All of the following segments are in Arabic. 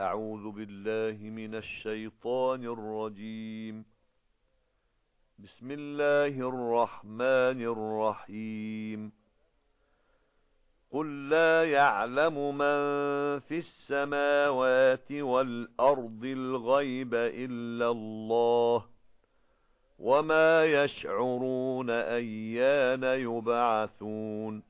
أعوذ بالله من الشيطان الرجيم. بسم الله الرحمن الرحيم. قُل لَّا يَعْلَمُ مَن فِي السَّمَاوَاتِ وَالْأَرْضِ الْغَيْبَ إِلَّا اللَّهُ وَمَا يَشْعُرُونَ أَيَّانَ يُبْعَثُونَ.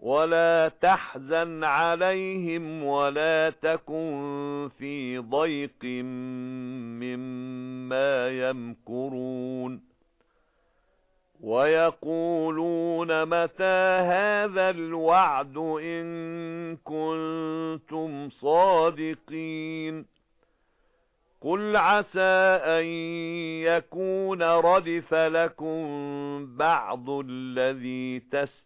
وَلَا تَحْزَنْ عَلَيْهِمْ وَلَا تَكُنْ فِي ضَيْقٍ مِّمَّا يَمْكُرُونَ وَيَقُولُونَ مَتَى هَذَا الْوَعْدُ إِن كُنتُمْ صَادِقِينَ قُلْ عَسَى أَن يَكُونَ رَدِفَ لَكُم بَعْضُ الَّذِي تَسْتَعْجِلُونَ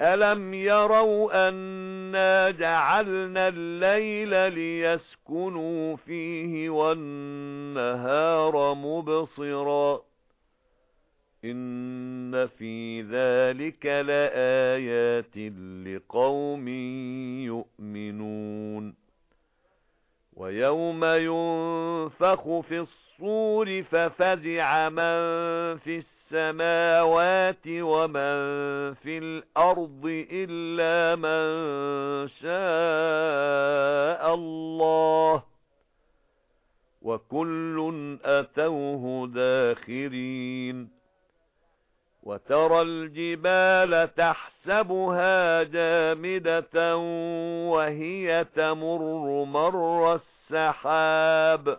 أَلَمْ يَرَوْا أَنَّ إِنَّا جَعَلْنَا اللَّيْلَ لِيَسْكُنُوا فِيهِ وَالنَّهَارَ مُبْصِرًا إِنَّ فِي ذَلِكَ لَآيَاتٍ لِقَوْمٍ يُؤْمِنُونَ وَيَوْمَ يُنفَخُ فِي الصُّورِ فَفَزِعَ مَن فِي السَّمَاوَاتِ وَمَن فِي الْأَرْضِ إِلَّا مَن شَاءَ اللَّهُ وَكُلٌّ أَتَوْهُ دَاخِرِينَ وَتَرَى الْجِبَالَ تَحْسَبُهَا جَامِدَةً وَهِيَ تَمُرُّ مَرَّ السَّحَابِ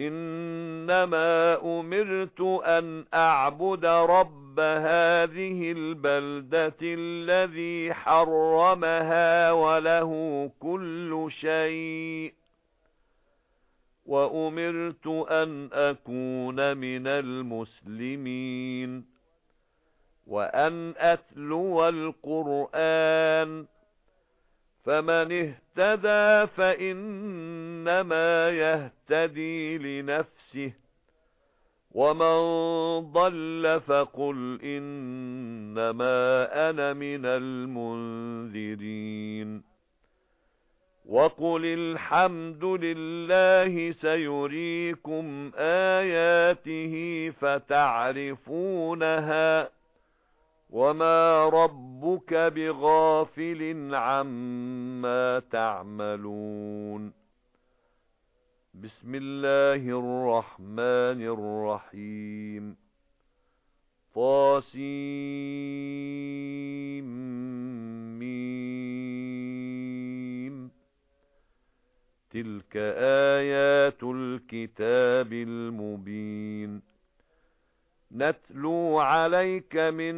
إِنَّمَا أُمِرْتُ أَنْ أَعْبُدَ رَبَّ هَذِهِ الْبَلْدَةِ الَّذِي حَرَّمَهَا وَلَهُ كُلُّ شَيْءٍ. وَأُمِرْتُ أَنْ أَكُونَ مِنَ الْمُسْلِمِينَ. وَأَنْ أَتْلُوَ الْقُرْآنَ. فَمَنِ اهْتَدَى فَإِنَّمَا يَهْتَدِي لِنَفْسِهِ وَمَنْ ضَلَّ فَقُلْ إِنَّمَا أَنَا مِنَ الْمُنذِرِينَ. وَقُلِ الْحَمْدُ لِلَّهِ سَيُرِيكُمْ آيَاتِهِ فَتَعْرِفُونَهَا وَمَا رَبُّكَ بِغَافِلٍ عَمَّا تَعْمَلُونَ بِسْمِ اللَّهِ الرَّحْمَنِ الرَّحِيمِ طاسيم تِلْكَ آيَاتُ الْكِتَابِ الْمُبِينِ نَتْلُو عَلَيْكَ مِنْ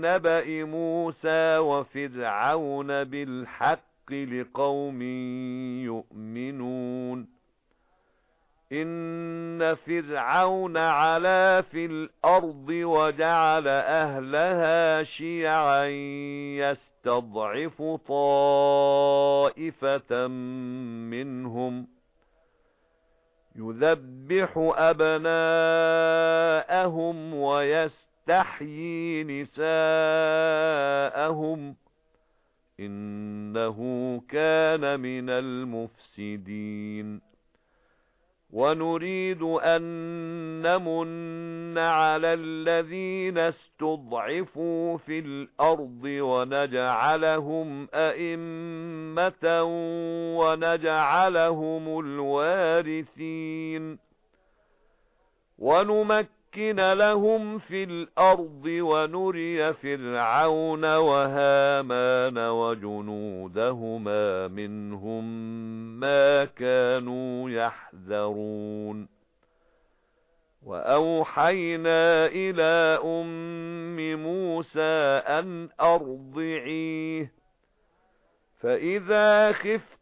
نَبَإِ مُوسَى وَفِرْعَوْنَ بِالْحَقِّ لِقَوْمٍ يُؤْمِنُونَ. إِنَّ فِرْعَوْنَ عَلَا فِي الْأَرْضِ وَجَعَلَ أَهْلَهَا شِيَعًا يَسْتَضْعِفُ طَائِفَةً مِنْهُمْ. يُذَبِّحُ أَبْنَاءَهُمْ وَيَسْتَحْيِي نِسَاءَهُمْ إِنَّهُ كَانَ مِنَ الْمُفْسِدِينَ وَنُرِيدُ أَن نَّمُنَّ عَلَى الَّذِينَ اسْتُضْعِفُوا فِي الْأَرْضِ وَنَجْعَلَهُمْ أَئِمَّةً وَنَجْعَلَهُمُ الْوَارِثِينَ. وَنُمَكِّنَ لَهُمْ فِي الْأَرْضِ وَنُرِيَ فِرْعَوْنَ وَهَامَانَ وَجُنُودَهُمَا مِنْهُمْ مَا كَانُوا يَحْذَرُونَ. وَأَوْحَيْنَا إِلَى أُمِّ مُوسَى أَنْ أَرْضِعِيهِ. فَإِذَا خِفْتِ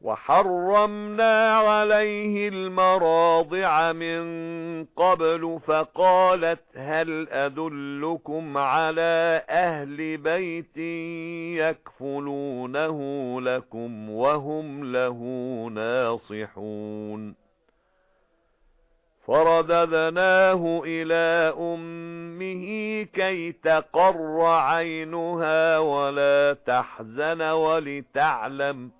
وَحَرَّمْنَا عَلَيْهِ الْمَرَاضِعَ مِنْ قَبْلُ فَقَالَتْ هَلْ أَدُلُّكُمْ عَلَى أَهْلِ بَيْتٍ يَكْفُلُونَهُ لَكُمْ وَهُمْ لَهُ نَاصِحُونَ؟ فَرَدَدْنَاهُ إِلَى أُمِّهِ كَيْ تَقَرَّ عَيْنُهَا وَلَا تَحْزَنَ وَلِتَعْلَمَ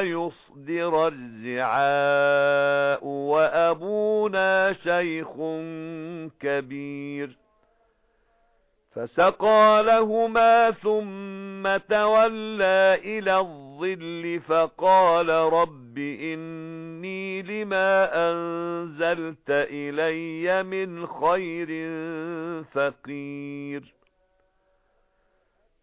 يُصْدِرَ الرِّعَاءُ وَأَبُونَا شَيْخٌ كَبِيرٌ فَسَقَى لَهُمَا ثُمَّ تَوَلَّى إِلَى الظِّلِّ فَقَالَ رَبِّ إِنِّي لِمَا أَنزَلْتَ إِلَيَّ مِنْ خَيْرٍ فَقِيرٌ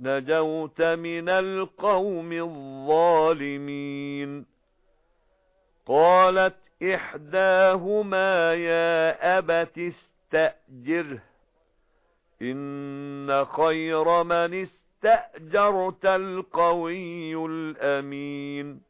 نَجَوْتَ مِنَ الْقَوْمِ الظَّالِمِينَ. قَالَتْ إِحْدَاهُمَا يَا أَبَتِ اسْتَأْجِرْهُ إِنَّ خَيْرَ مَنِ اسْتَأْجَرْتَ الْقَوِيُّ الْأَمِينُ.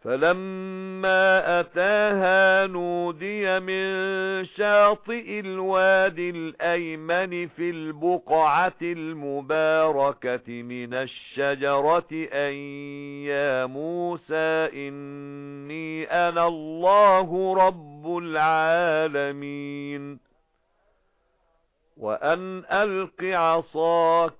فَلَمَّا أَتَاهَا نُودِيَ مِن شَاطِئِ الْوَادِ الْأَيْمَنِ فِي الْبُقْعَةِ الْمُبَارَكَةِ مِنَ الشَّجَرَةِ أَن يَا مُوسَى إِنِّي أَنَا اللَّهُ رَبُّ الْعَالَمِينَ وَأَنْ أَلْقِ عَصَاكَ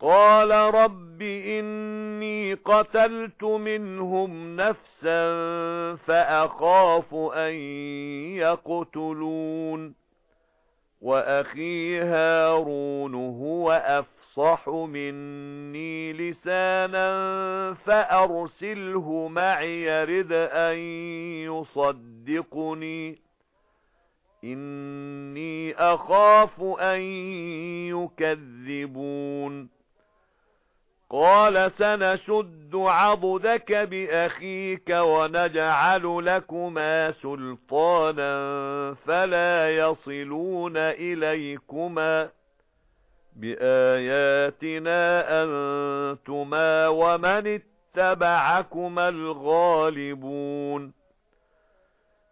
قَالَ رَبِّ إِنِّي قَتَلْتُ مِنْهُمْ نَفْسًا فَأَخَافُ أَن يَقْتُلُونِ وَأَخِي هَارُونُ هُوَ أَفْصَحُ مِنِّي لِسَانًا فَأَرْسِلْهُ مَعِيَ يَرِدْ أَن يُصَدِّقُنِي. إِنِّي أَخَافُ أَن يُكَذِّبُونِ. قَالَ سَنَشُدُّ عَضُدَكَ بِأَخِيكَ وَنَجْعَلُ لَكُمَا سُلْطَانًا فَلَا يَصِلُونَ إِلَيْكُمَا بِآيَاتِنَا أَنْتُمَا وَمَنِ اتَّبَعَكُمَا الْغَالِبُونَ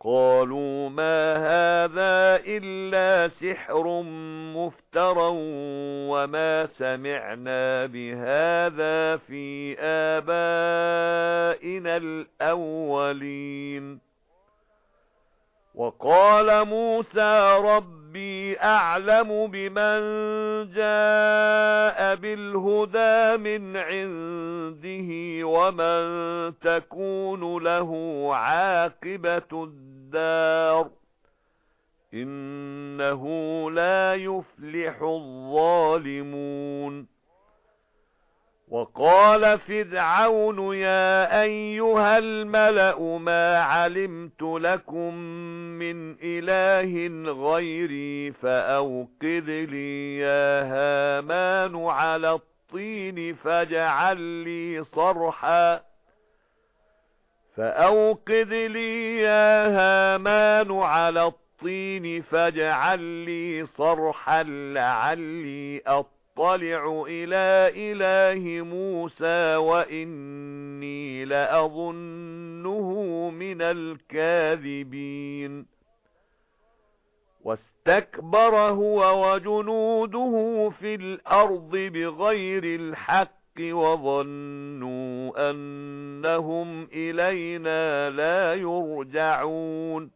قَالُوا مَا هَذَا إِلَّا سِحْرٌ مُفْتَرًى وَمَا سَمِعْنَا بِهَذَا فِي آبَائِنَا الْأَوَّلِينَ. وَقَالَ مُوسَى رَبِّي أَعْلَمُ بِمَنْ جَاءَ بِالْهُدَى مِنْ عِنْدِهِ وَمَنْ تَكُونُ لَهُ عَاقِبَةُ الدَّارِ إِنَّهُ لَا يُفْلِحُ الظَّالِمُونَ وَقَالَ فِرْعَوْنُ يَا أَيُّهَا الْمَلَأُ مَا عَلِمْتُ لَكُمْ مِنْ إِلَٰهٍ غَيْرِي فَأَوْقِدْ لِي يَا هَامَانُ عَلَى الطِّينِ فَاجْعَل لِّي صَرْحًا. فَأَوْقِدْ لِي يَا هَامَانُ عَلَى الطِّينِ فَاجْعَل لِّي صَرْحًا لَّعَلِّي أَطَّلِعُ إِلَى إِلَٰهِ مُوسَى وَإِنِّي لَأَظُنُّهُ مِنَ الْكَاذِبِينَ. وَاسْتَكْبَرَ هُوَ وَجُنُودُهُ فِي الْأَرْضِ بِغَيْرِ الْحَقِّ وَظَنُّوا أَنَّهُمْ إِلَيْنَا لَا يُرْجَعُونَ.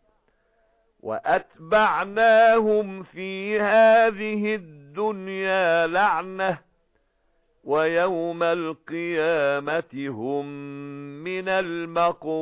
وَأَتْبَعْنَاهُمْ فِي هَذِهِ الدُّنْيَا لَعْنَةً وَيَوْمَ الْقِيَامَةِ هُمْ مِنَ الْمَقْبُوحِينَ.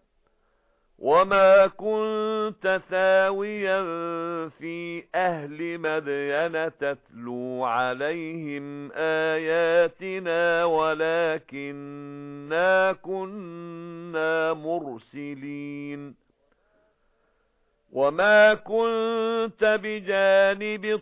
وَمَا كُنْتَ ثَاوِيًا فِي أَهْلِ مَدْيَنَ تَتْلُو عَلَيْهِمْ آيَاتِنَا وَلَكِنَّا كُنَّا مُرْسِلِينَ وَمَا كُنْتَ بِجَانِبِ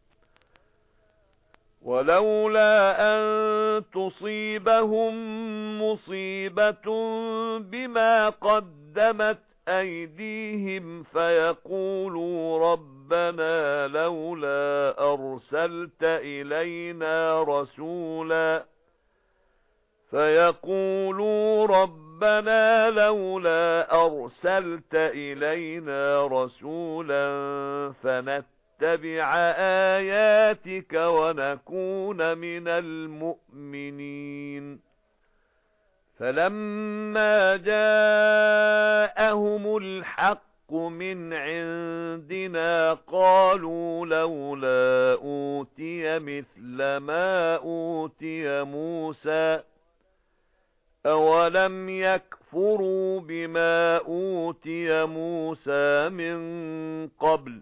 وَلَوْلَا أَن تُصِيبَهُم مُّصِيبَةٌ بِمَا قَدَّمَتْ أَيْدِيهِمْ فَيَقُولُوا رَبَّنَا لَوْلَا أَرْسَلْتَ إِلَيْنَا رَسُولًا فَيَقُولُوا رَبَّنَا لَوْلَا أَرْسَلْتَ إِلَيْنَا رَسُولًا فَنَتَّبِعَ آيَاتِكَ وَنَكُونَ مِنَ الْمُؤْمِنِينَ. فَلَمَّا جَاءَهُمُ الْحَقُّ مِنْ عِندِنَا قَالُوا لَوْلَا أُوتِيَ مِثْلَ مَا أُوتِيَ مُوسَى أَوَلَمْ يَكْفُرُوا بِمَا أُوتِيَ مُوسَى مِنْ قَبْلُ؟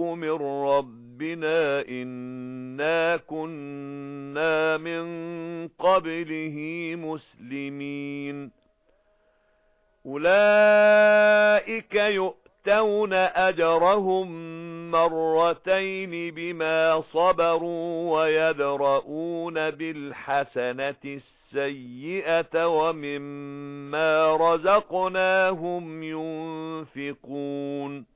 مِنْ رَبِّنَا إِنَّا كُنَّا مِنْ قَبْلِهِ مُسْلِمِينَ. أُولَئِكَ يُؤْتَوْنَ أَجْرَهُم مَّرَّتَيْنِ بِمَا صَبَرُوا وَيَدْرَؤُونَ بِالْحَسَنَةِ السَّيِّئَةَ وَمِمَّا رَزَقْنَاهُمْ يُنْفِقُونَ.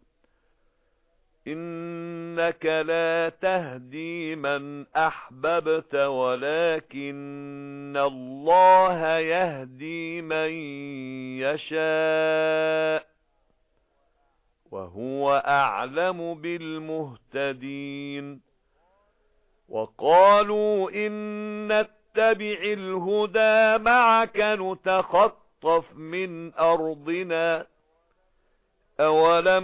إِنَّكَ لَا تَهْدِي مَنْ أَحْبَبْتَ وَلَكِنَّ اللَّهَ يَهْدِي مَن يَشَاءُ وَهُوَ أَعْلَمُ بِالْمُهْتَدِينَ وَقَالُوا إِن نَّتَّبِعِ الْهُدَى مَعَكَ نُتَخَطَّفْ مِنْ أَرْضِنَا أَوَلَمْ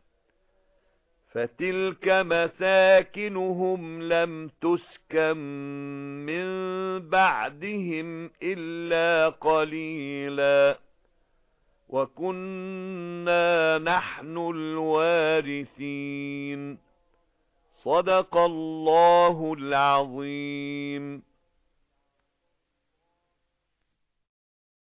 فَتِلْكَ مَسَاكِنُهُمْ لَمْ تُسْكَنْ مِنْ بَعْدِهِمْ إِلَّا قَلِيلًا. وَكُنَّا نَحْنُ الْوَارِثِينَ. صَدَقَ اللَّهُ الْعَظِيمُ.